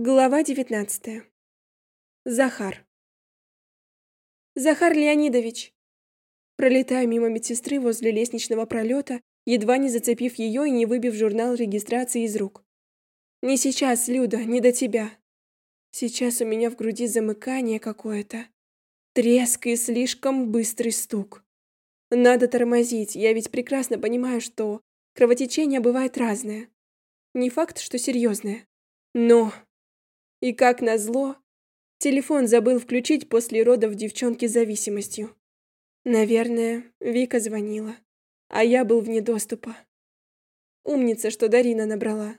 Глава девятнадцатая. Захар. Захар Леонидович. Пролетаю мимо медсестры возле лестничного пролета, едва не зацепив ее и не выбив журнал регистрации из рук. Не сейчас, Люда, не до тебя. Сейчас у меня в груди замыкание какое-то. Треск и слишком быстрый стук. Надо тормозить, я ведь прекрасно понимаю, что кровотечение бывает разное. Не факт, что серьезное. Но и как назло, телефон забыл включить после родов девчонки с зависимостью. Наверное, Вика звонила, а я был вне доступа. Умница, что Дарина набрала.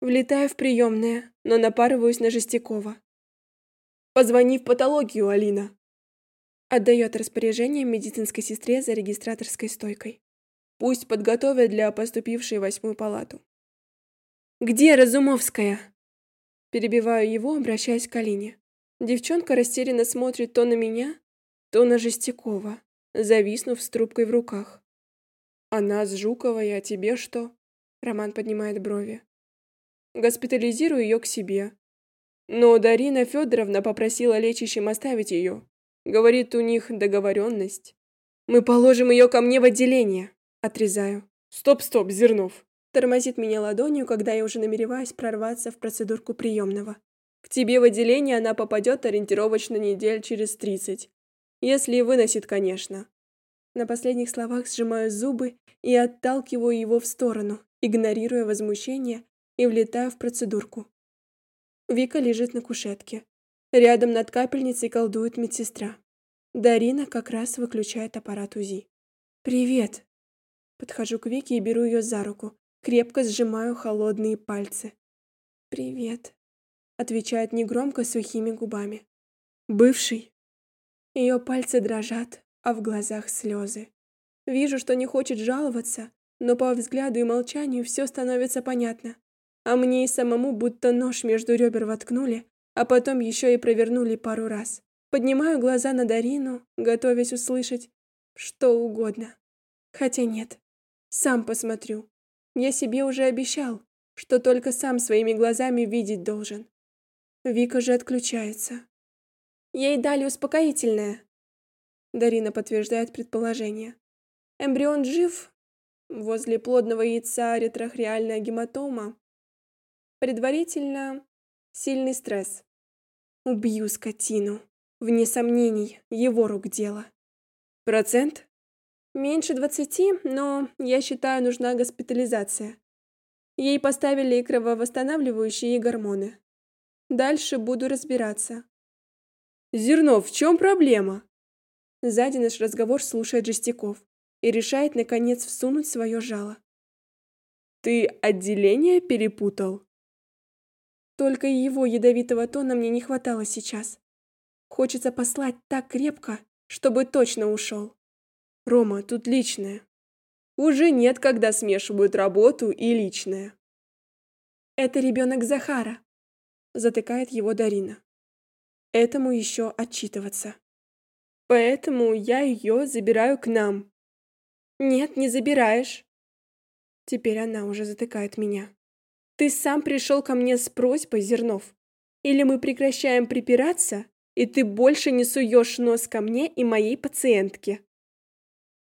Влетаю в приемное, но напарываюсь на Жестякова. «Позвони в патологию, Алина!» Отдает распоряжение медицинской сестре за регистраторской стойкой. Пусть подготовят для поступившей восьмую палату. «Где Разумовская?» Перебиваю его, обращаясь к Алине. Девчонка растерянно смотрит то на меня, то на Жестякова, зависнув с трубкой в руках. «Она с Жуковой, а тебе что?» Роман поднимает брови. «Госпитализирую ее к себе. Но Дарина Федоровна попросила лечащим оставить ее. Говорит, у них договоренность. Мы положим ее ко мне в отделение». Отрезаю. «Стоп-стоп, Зернов. Тормозит меня ладонью, когда я уже намереваюсь прорваться в процедурку приемного. К тебе в отделение она попадет ориентировочно недель через тридцать. Если выносит, конечно. На последних словах сжимаю зубы и отталкиваю его в сторону, игнорируя возмущение, и влетаю в процедурку. Вика лежит на кушетке. Рядом над капельницей колдует медсестра. Дарина как раз выключает аппарат УЗИ. «Привет!» Подхожу к Вике и беру ее за руку, Крепко сжимаю холодные пальцы. «Привет», — отвечает негромко сухими губами. «Бывший». Ее пальцы дрожат, а в глазах слезы. Вижу, что не хочет жаловаться, но по взгляду и молчанию все становится понятно. А мне и самому будто нож между ребер воткнули, а потом еще и провернули пару раз. Поднимаю глаза на Дарину, готовясь услышать что угодно. Хотя нет, сам посмотрю, я себе уже обещал, что только сам своими глазами видеть должен. Вика же отключается. Ей дали успокоительное. Дарина подтверждает предположение. Эмбрион жив. Возле плодного яйца ретрохреальная гематома. Предварительно сильный стресс. Убью скотину. Вне сомнений, его рук дело. Процент? Меньше двадцати, но, я считаю, нужна госпитализация. Ей поставили крововосстанавливающие гормоны. Дальше буду разбираться. Зернов, в чем проблема? Сзади наш разговор слушает Жестяков и решает, наконец, всунуть свое жало. Ты отделение перепутал? Только его ядовитого тона мне не хватало сейчас. Хочется послать так крепко, чтобы точно ушел. Рома, тут личное. Уже нет, когда смешивают работу и личное. Это ребенок Захара. Затыкает его Дарина. Этому еще отчитываться. Поэтому я ее забираю к нам. Нет, не забираешь. Теперь она уже затыкает меня. Ты сам пришел ко мне с просьбой, Зернов. Или мы прекращаем припираться, и ты больше не суешь нос ко мне и моей пациентке.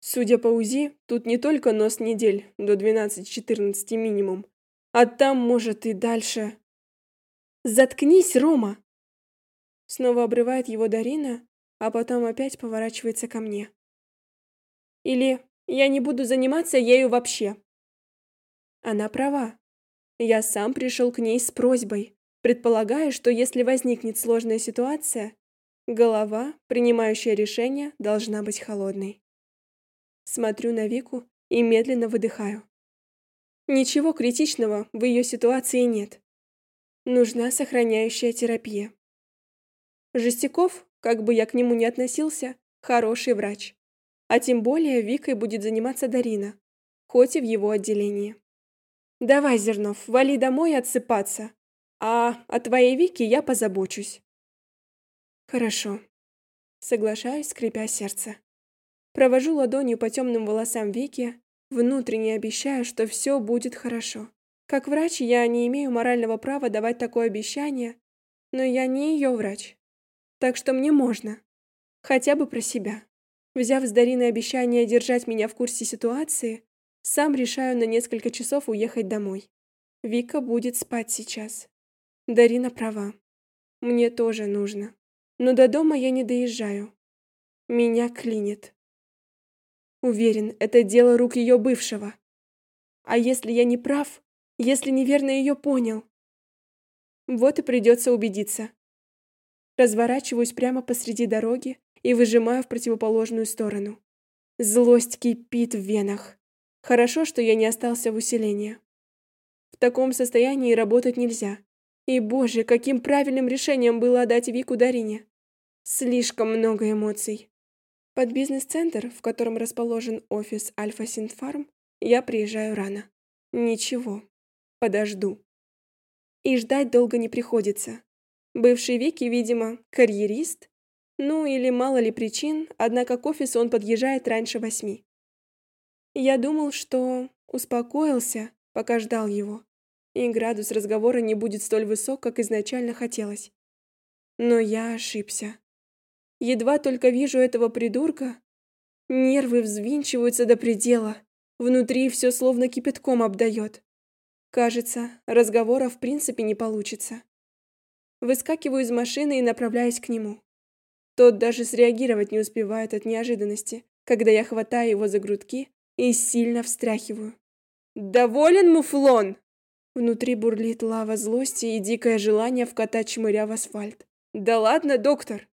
Судя по УЗИ, тут не только нос недель, до 12-14 минимум, а там, может, и дальше. Заткнись, Рома! Снова обрывает его Дарина, а потом опять поворачивается ко мне. Или я не буду заниматься ею вообще. Она права. Я сам пришел к ней с просьбой, предполагая, что если возникнет сложная ситуация, голова, принимающая решение, должна быть холодной. Смотрю на Вику и медленно выдыхаю. Ничего критичного в ее ситуации нет. Нужна сохраняющая терапия. Жестяков, как бы я к нему ни относился, хороший врач. А тем более Викой будет заниматься Дарина, хоть и в его отделении. Давай, Зернов, вали домой отсыпаться. А о твоей Вике я позабочусь. Хорошо. Соглашаюсь, скрипя сердце. Провожу ладонью по темным волосам Вики, внутренне обещая, что все будет хорошо. Как врач я не имею морального права давать такое обещание, но я не ее врач. Так что мне можно. Хотя бы про себя. Взяв с Дарины обещание держать меня в курсе ситуации, сам решаю на несколько часов уехать домой. Вика будет спать сейчас. Дарина права. Мне тоже нужно. Но до дома я не доезжаю. Меня клинит. Уверен, это дело рук ее бывшего. А если я не прав, если неверно ее понял? Вот и придется убедиться. Разворачиваюсь прямо посреди дороги и выжимаю в противоположную сторону. Злость кипит в венах. Хорошо, что я не остался в усилении. В таком состоянии работать нельзя. И, боже, каким правильным решением было отдать Вику Дарине. Слишком много эмоций. Под бизнес-центр, в котором расположен офис Альфа Синтфарм, я приезжаю рано. Ничего. Подожду. И ждать долго не приходится. Бывший Вики, видимо, карьерист ну или мало ли причин, однако к офису он подъезжает раньше восьми. Я думал, что успокоился, пока ждал его, и градус разговора не будет столь высок, как изначально хотелось. Но я ошибся. Едва только вижу этого придурка, нервы взвинчиваются до предела, внутри все словно кипятком обдает. Кажется, разговора в принципе не получится. Выскакиваю из машины и направляюсь к нему. Тот даже среагировать не успевает от неожиданности, когда я хватаю его за грудки и сильно встряхиваю. «Доволен, муфлон?» Внутри бурлит лава злости и дикое желание вкатать чмыря в асфальт. «Да ладно, доктор!»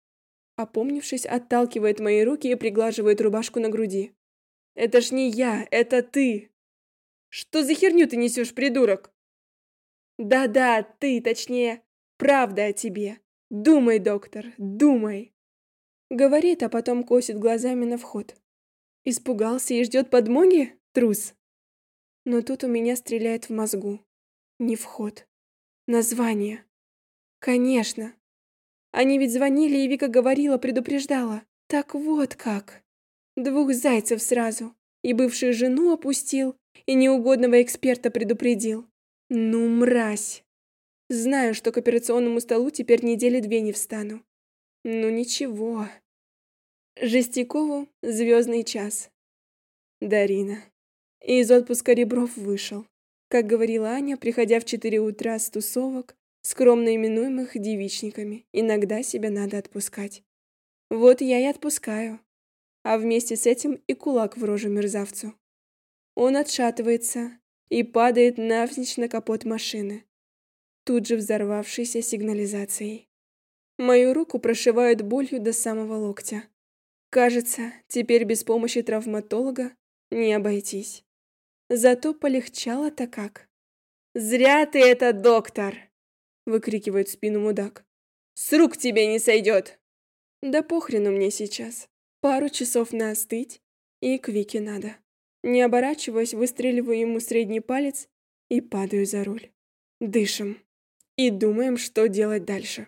Опомнившись, отталкивает мои руки и приглаживает рубашку на груди. «Это ж не я, это ты!» «Что за херню ты несешь, придурок?» «Да-да, ты, точнее, правда о тебе. Думай, доктор, думай!» Говорит, а потом косит глазами на вход. Испугался и ждет подмоги? Трус. Но тут у меня стреляет в мозгу. Не вход. Название. Конечно. Они ведь звонили, и Вика говорила, предупреждала. Так вот как. Двух зайцев сразу. И бывшую жену опустил, и неугодного эксперта предупредил. Ну, мразь. Знаю, что к операционному столу теперь недели две не встану. Ну ничего. Жестякову звездный час. Дарина. Из отпуска Ребров вышел. Как говорила Аня, приходя в четыре утра с тусовок, скромно именуемых девичниками, иногда себя надо отпускать. Вот я и отпускаю. А вместе с этим и кулак в рожу мерзавцу. Он отшатывается и падает навзничь на капот машины, тут же взорвавшейся сигнализацией. Мою руку прошивают болью до самого локтя. Кажется, теперь без помощи травматолога не обойтись. Зато полегчало-то как. «Зря ты это, доктор!» — выкрикивает в спину мудак. «С рук тебе не сойдет!» Да похрену мне сейчас. Пару часов на остыть, и к Вике надо. Не оборачиваясь, выстреливаю ему средний палец и падаю за руль. Дышим. И думаем, что делать дальше.